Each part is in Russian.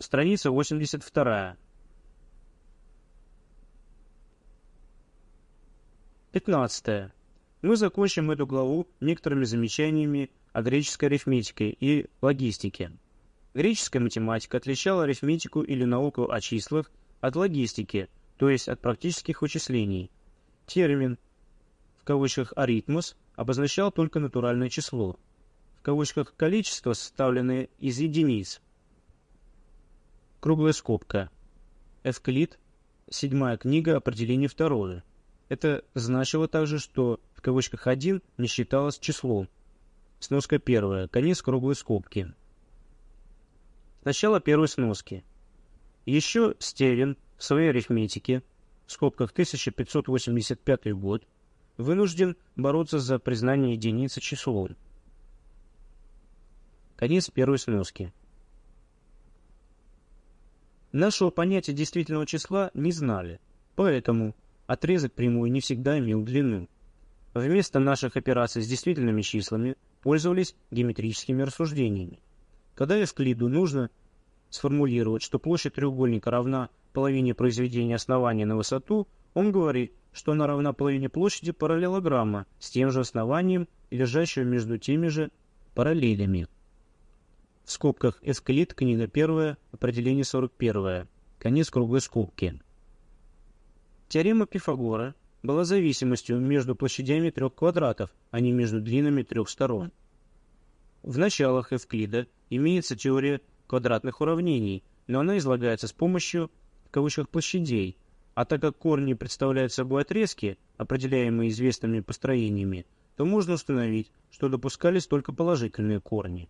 Страница 82. 15. Мы закончим эту главу некоторыми замечаниями о греческой арифметике и логистике. Греческая математика отличала арифметику или науку о числах от логистики, то есть от практических вычислений. Термин в кавычках «аритмус» обозначал только натуральное число, в кавычках «количество», составленное из единиц. Круглая скобка. Эвклид, седьмая книга, определение второе. Это значило также, что в кавычках «один» не считалось числом. Сноска первая. Конец круглой скобки. Начало первой сноски. Еще Стевин в своей арифметике, в скобках 1585 год, вынужден бороться за признание единицы числом. Конец первой сноски. Нашего понятия действительного числа не знали, поэтому отрезок прямой не всегда имел длину. Вместо наших операций с действительными числами пользовались геометрическими рассуждениями. Когда Евклиду нужно сформулировать, что площадь треугольника равна половине произведения основания на высоту, он говорит, что она равна половине площади параллелограмма с тем же основанием, лежащего между теми же параллелями. В скобках Эвклид, книга 1, определение 41, конец круглой скобки. Теорема Пифагора была зависимостью между площадями трех квадратов, а не между длинами трех сторон. В началах Эвклида имеется теория квадратных уравнений, но она излагается с помощью в кавычках площадей, а так как корни представляют собой отрезки, определяемые известными построениями, то можно установить, что допускались только положительные корни.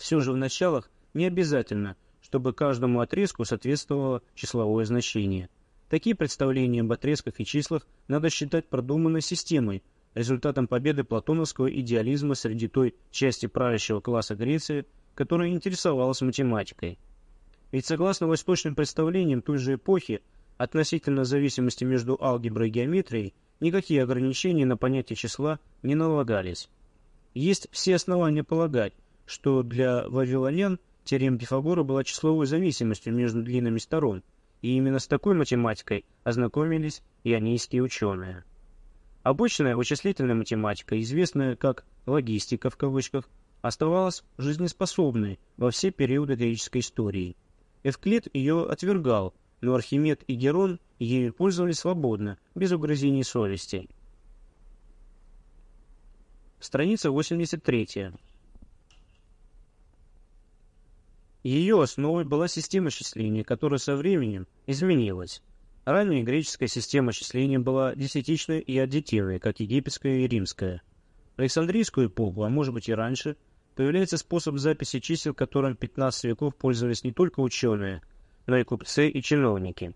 Все же в началах не обязательно, чтобы каждому отрезку соответствовало числовое значение. Такие представления об отрезках и числах надо считать продуманной системой, результатом победы платоновского идеализма среди той части правящего класса Греции, которая интересовалась математикой. Ведь согласно восточным представлениям той же эпохи, относительно зависимости между алгеброй и геометрией, никакие ограничения на понятие числа не налагались. Есть все основания полагать, что для вавилонян теорема Пифагора была числовой зависимостью между длинами сторон, и именно с такой математикой ознакомились ионийские ученые. Обычная вычислительная математика, известная как «логистика» в кавычках, оставалась жизнеспособной во все периоды греческой истории. Эвклид ее отвергал, но Архимед и Герон ею пользовались свободно, без угрызений совести. Страница 83. Ее основой была система счисления, которая со временем изменилась. Ранняя греческая система счисления была десятичной и аддитивной, как египетская и римская. В Александрийскую эпоху, а может быть и раньше, появляется способ записи чисел, которым 15 веков пользовались не только ученые, но и купцы и чиновники.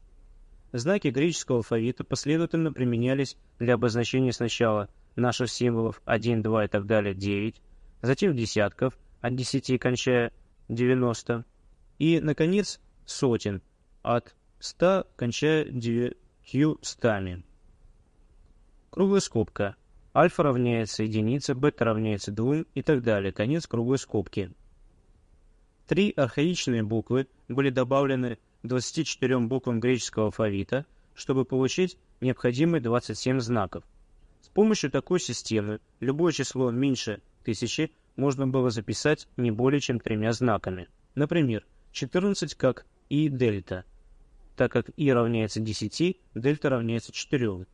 Знаки греческого алфавита последовательно применялись для обозначения сначала наших символов 1, 2 и так далее 9, затем десятков от 10 кончая 90 и, наконец, сотен от 100 кончая 9 стами. Круглая скобка. Альфа равняется единице, бета равняется 2 и так далее. Конец круглой скобки. Три архаичные буквы были добавлены к 24 буквам греческого алфавита, чтобы получить необходимые 27 знаков. С помощью такой системы любое число меньше тысячи можно было записать не более чем тремя знаками. Например, 14 как и дельта, так как и равняется 10, дельта равняется 4.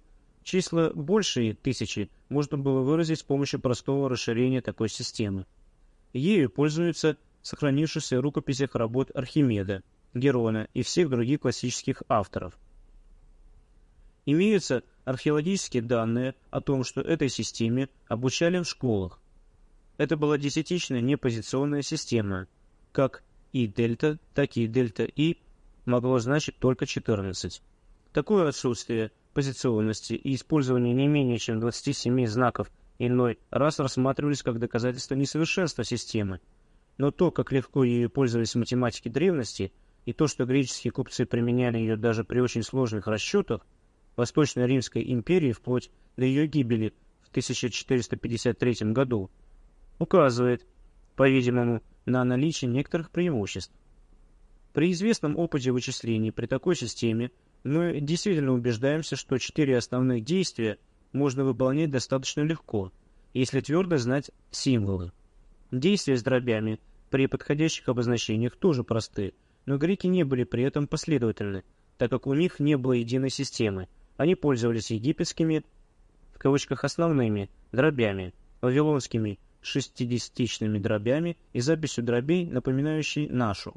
Числа большие тысячи можно было выразить с помощью простого расширения такой системы. Ею пользуются сохранившихся рукописях работ Архимеда, Герона и всех других классических авторов. Имеются археологические данные о том, что этой системе обучали в школах. Это была десятичная непозиционная система, как и дельта, так и дельта И могло значить только 14. Такое отсутствие позиционности и использование не менее чем 27 знаков иной раз рассматривались как доказательство несовершенства системы, но то, как легко ею пользовались математики древности, и то, что греческие купцы применяли ее даже при очень сложных расчетах, Восточной Римской империи вплоть до ее гибели в 1453 году, указывает, по-видимому, на наличие некоторых преимуществ. При известном опыте вычислений при такой системе мы действительно убеждаемся, что четыре основных действия можно выполнять достаточно легко, если твердо знать символы. Действия с дробями при подходящих обозначениях тоже просты, но греки не были при этом последовательны, так как у них не было единой системы. Они пользовались египетскими, в кавычках основными, дробями, вавилонскими шестидесятичными дробями и записью дробей, напоминающей нашу.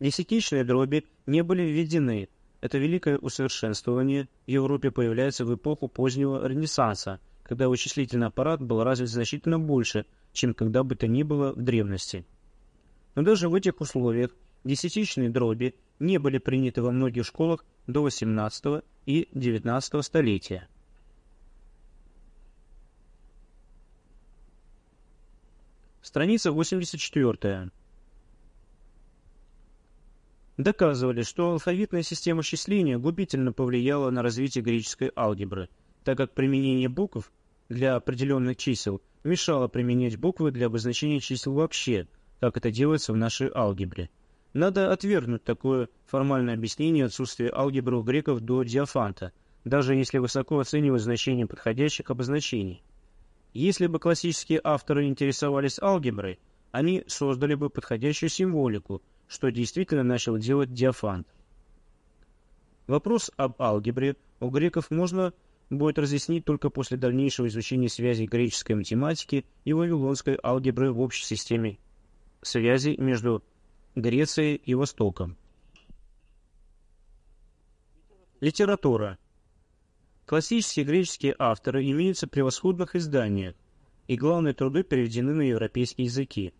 Десятичные дроби не были введены. Это великое усовершенствование в Европе появляется в эпоху позднего Ренессанса, когда вычислительный аппарат был развит значительно больше, чем когда бы то ни было в древности. Но даже в этих условиях десятичные дроби не были приняты во многих школах до XVIII и XIX столетия. Страница 84. Доказывали, что алфавитная система счисления губительно повлияла на развитие греческой алгебры, так как применение букв для определенных чисел мешало применять буквы для обозначения чисел вообще, как это делается в нашей алгебре. Надо отвергнуть такое формальное объяснение отсутствия алгебры у греков до Диофанта, даже если высоко оценивать значение подходящих обозначений. Если бы классические авторы интересовались алгеброй, они создали бы подходящую символику, что действительно начал делать Диофант. Вопрос об алгебре у греков можно будет разъяснить только после дальнейшего изучения связей греческой математики и вавилонской алгебры в общей системе связей между Грецией и Востоком. Литература Классические греческие авторы имеются в превосходных изданиях, и главные труды переведены на европейские языки.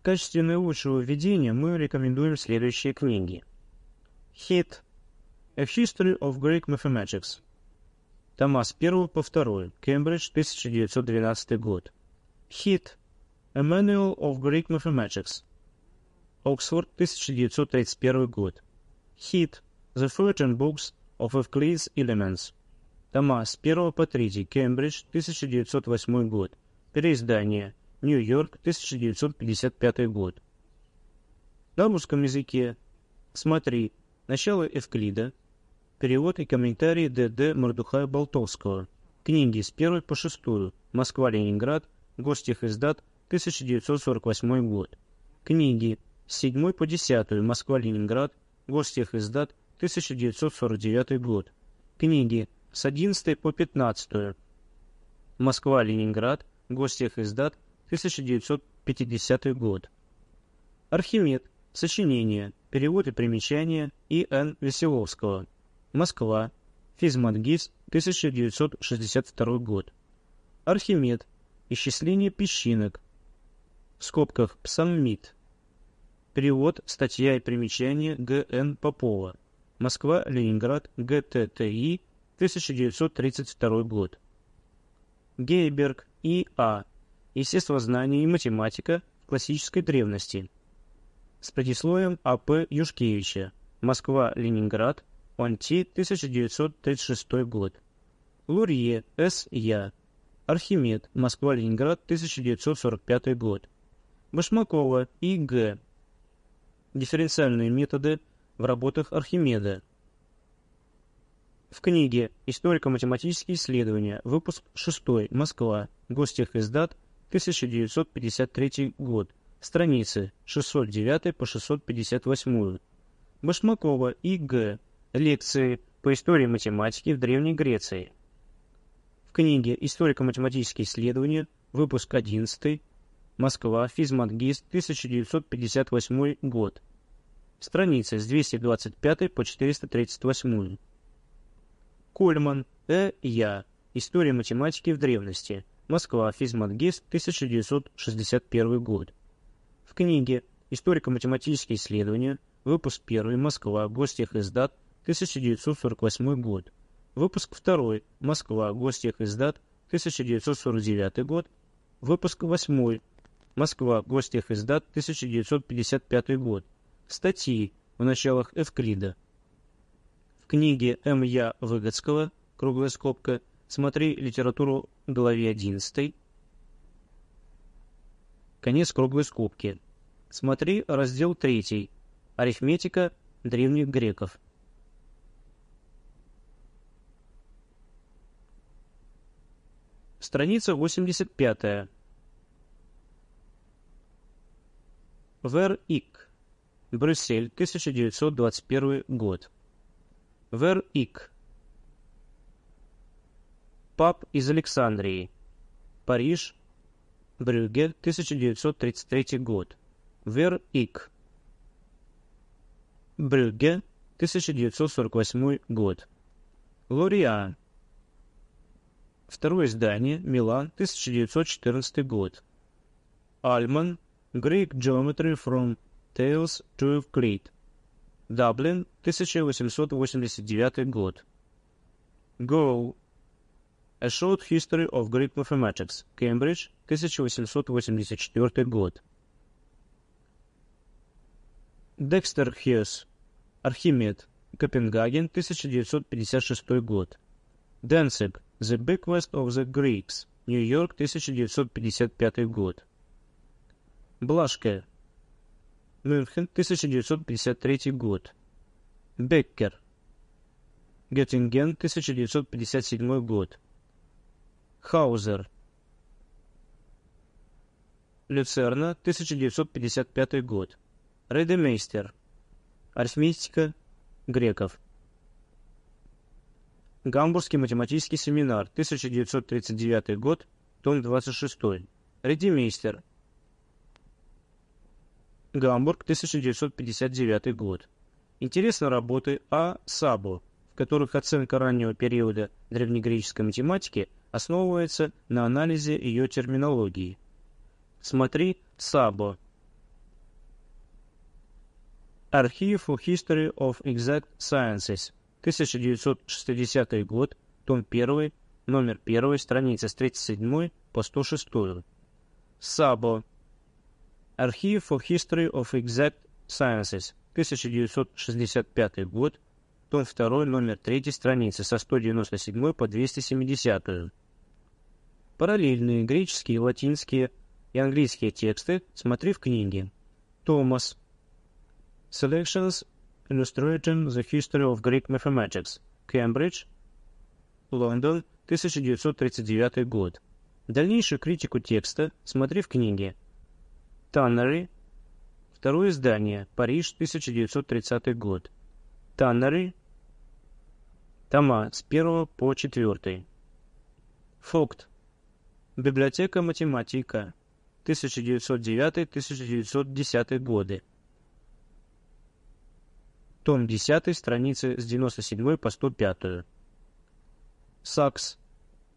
В качестве наилучшего введения мы рекомендуем следующие книги. Hit A History of Greek Mathematics Тома с 1 по 2, Кембридж, 1912 год. Hit A Manual of Greek Mathematics Оксфорд, 1931 год. Hit The Thirteen Books of Euclid's Elements Тома с 1 по 3. Кембридж, 1908 год. Переиздание. Нью-Йорк, 1955 год. На русском языке. Смотри. Начало Евклида. Перевод и комментарии Д.Д. Мордухая Болтовского. Книги с 1 по 6. Москва-Ленинград. Гостехиздат. 1948 год. Книги с 7 по 10. Москва-Ленинград. Гостехиздат. 1949 год. Книги с 11 по 15. Москва-Ленинград, Гостех-издат, 1950 год. Архимед. Сочинение. Перевод и примечания И. Н. Веселовского. Москва. Физматгиз, 1962 год. Архимед. Исчисление песчинок. В скобках Псаммит. Перевод, статья и примечание Г. Н. Попова. Москва, Ленинград, ГТТИ, 1932 год. Гейберг И. А. Естествознание и математика в классической древности. С предисловием А. П. Юшкевича. Москва, Ленинград, Онти, 1936 год. Лурье, С. Я. Архимед, Москва, Ленинград, 1945 год. Башмакова, И. Г. Дифференциальные методы в работах Архимеда. В книге «Историко-математические исследования», выпуск 6, Москва, Гостех-издат, 1953 год, страницы 609 по 658. Башмакова И. Г. Лекции по истории математики в Древней Греции. В книге «Историко-математические исследования», выпуск 11, Москва, Физматгист, 1958 год, страницы с 225 по 438. Кольман, Э. Я. История математики в древности. Москва. Физматгист. 1961 год. В книге «Историко-математические исследования», выпуск 1, Москва, Гостех издат, 1948 год. Выпуск 2, Москва, Гостех издат, 1949 год. Выпуск 8, Москва, Гостех издат, 1955 год. Статьи в началах Эвклида, в книге М. Я. Выгодского «Круглая скобка» смотри литературу главе 11. Конец круглой скобки. Смотри раздел 3. Арифметика древних греков. Страница 85. Вер Ик. Брюссель, 1921 год. Вер Ик. Пап из Александрии. Париж. Брюгге, 1933 год. Вер Ик. Брюгге, 1948 год. Лориан. Второе издание, Милан, 1914 год. Альман, Greek Geometry from Tales to Euclid. Даблин, 1889 год. Go. A Short History of Greek Mathematics. Кембридж, 1884 год. Декстер Хьюз. Архимед. Копенгаген, 1956 год. Денциг. The Bequest of the Greeks. Нью-Йорк, 1955 год. Блашке. Мюнхен, 1953 год. Беккер. Геттинген, 1957 год. Хаузер. Люцерна, 1955 год. Редемейстер. Арифметика греков. Гамбургский математический семинар, 1939 год, том 26. Редемейстер. Гамбург, 1959 год. Интересны работы А. Сабо, в которых оценка раннего периода древнегреческой математики основывается на анализе ее терминологии. Смотри Сабо. Архив for History of Exact Sciences, 1960 год, том 1, номер 1, страница с 37 по 106. Сабо. Архив for History of Exact Sciences, 1965 год, том 2, номер 3, страница со 197 по 270. Параллельные греческие, латинские и английские тексты смотри в книге. Томас. Selections Illustrating the History of Greek Mathematics. Кембридж. Лондон, 1939 год. Дальнейшую критику текста смотри в книге. Таннери. Второе издание. Париж, 1930 год. Таннери. Тома с 1 по 4. Фокт. Библиотека математика. 1909-1910 годы. Том 10, страницы с 97 по 105. Сакс.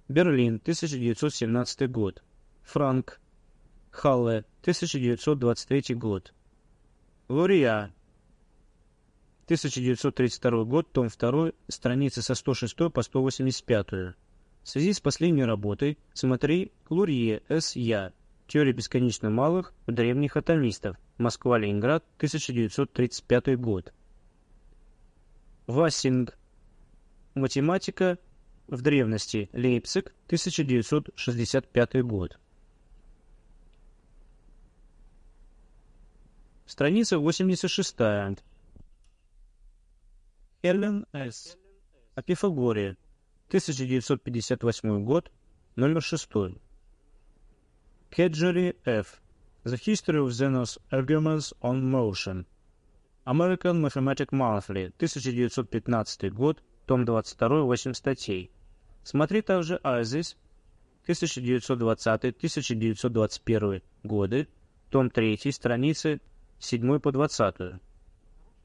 Берлин, 1917 год. Франк. Халле, 1923 год. Лурия. 1932 год, том 2, страницы со 106 по 185. В связи с последней работой смотри Лурье С.Я. Теория бесконечно малых древних атомистов. Москва-Ленинград, 1935 год. Вассинг. Математика в древности. Лейпциг, 1965 год. Страница 86. Эллен С. О Пифагоре. 1958 год. Номер 6. Kedgery F. The History of Zeno's Arguments on Motion. American Mathematic Monthly, 1915 год, том 22, 8 статей. Смотри также Азис, 1920-1921 годы, том 3, страницы 7 по 20.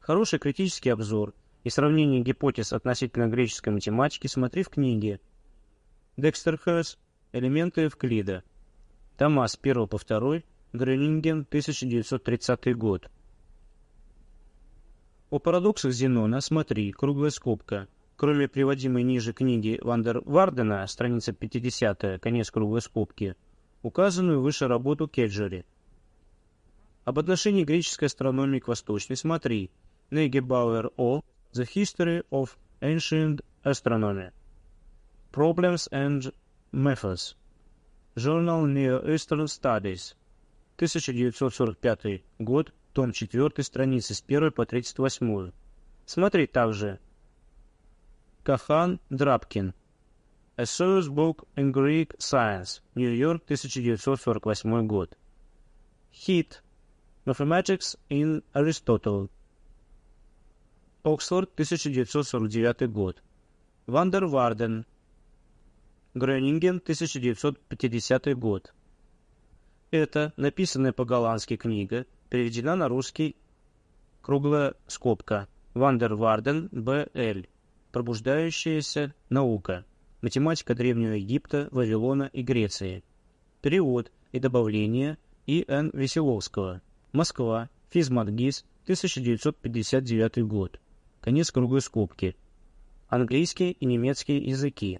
Хороший критический обзор и сравнение гипотез относительно греческой математики смотри в книге Декстер Херс «Элементы Евклида», тома с 1 по 2, Грюнинген, 1930 год. О парадоксах Зенона смотри, круглая скобка. Кроме приводимой ниже книги Ван дер Вардена, страница 50, конец круглой скобки, указанную выше работу Кэджори. Об отношении греческой астрономии к восточной смотри Нейгебауэр О. The History of Ancient Astronomy. Problems and Methods. Journal Near Eastern Studies. 1945 год, том 4, страницы с 1 по 38. Смотри также. Кахан Драбкин. A Source Book in Greek Science. Нью-Йорк, 1948 год. Хит. Mathematics in Aristotle. Оксфорд, 1949 год. Ван дер Варден. Грёнинген, 1950 год. Это написанная по-голландски книга, переведена на русский круглая скобка. Ван дер Варден, Б.Л. Пробуждающаяся наука. Математика Древнего Египта, Вавилона и Греции. Перевод и добавление И. Н. Веселовского. Москва. Физматгиз, 1959 год. Конец круглой скобки. Английский и немецкий языки.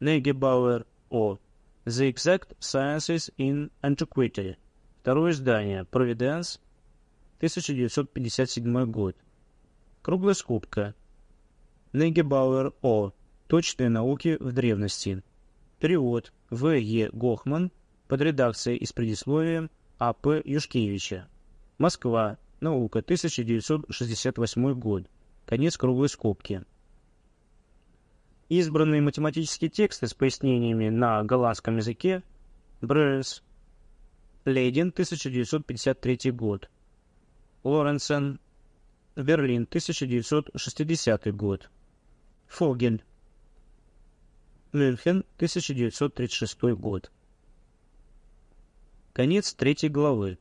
Нейгебауэр О. The Exact Sciences in Antiquity. Второе издание. Providence. 1957 год. Круглая скобка. Нейгебауэр О. Точные науки в древности. Перевод В. Е. Гохман под редакцией и с предисловием А. П. Юшкевича. Москва. Наука. 1968 год. Конец круглой скобки. Избранные математические тексты с пояснениями на голландском языке Брюс, Лейден, 1953 год. Лоренсен, Берлин, 1960 год. Фогель, Мюнхен, 1936 год. Конец третьей главы.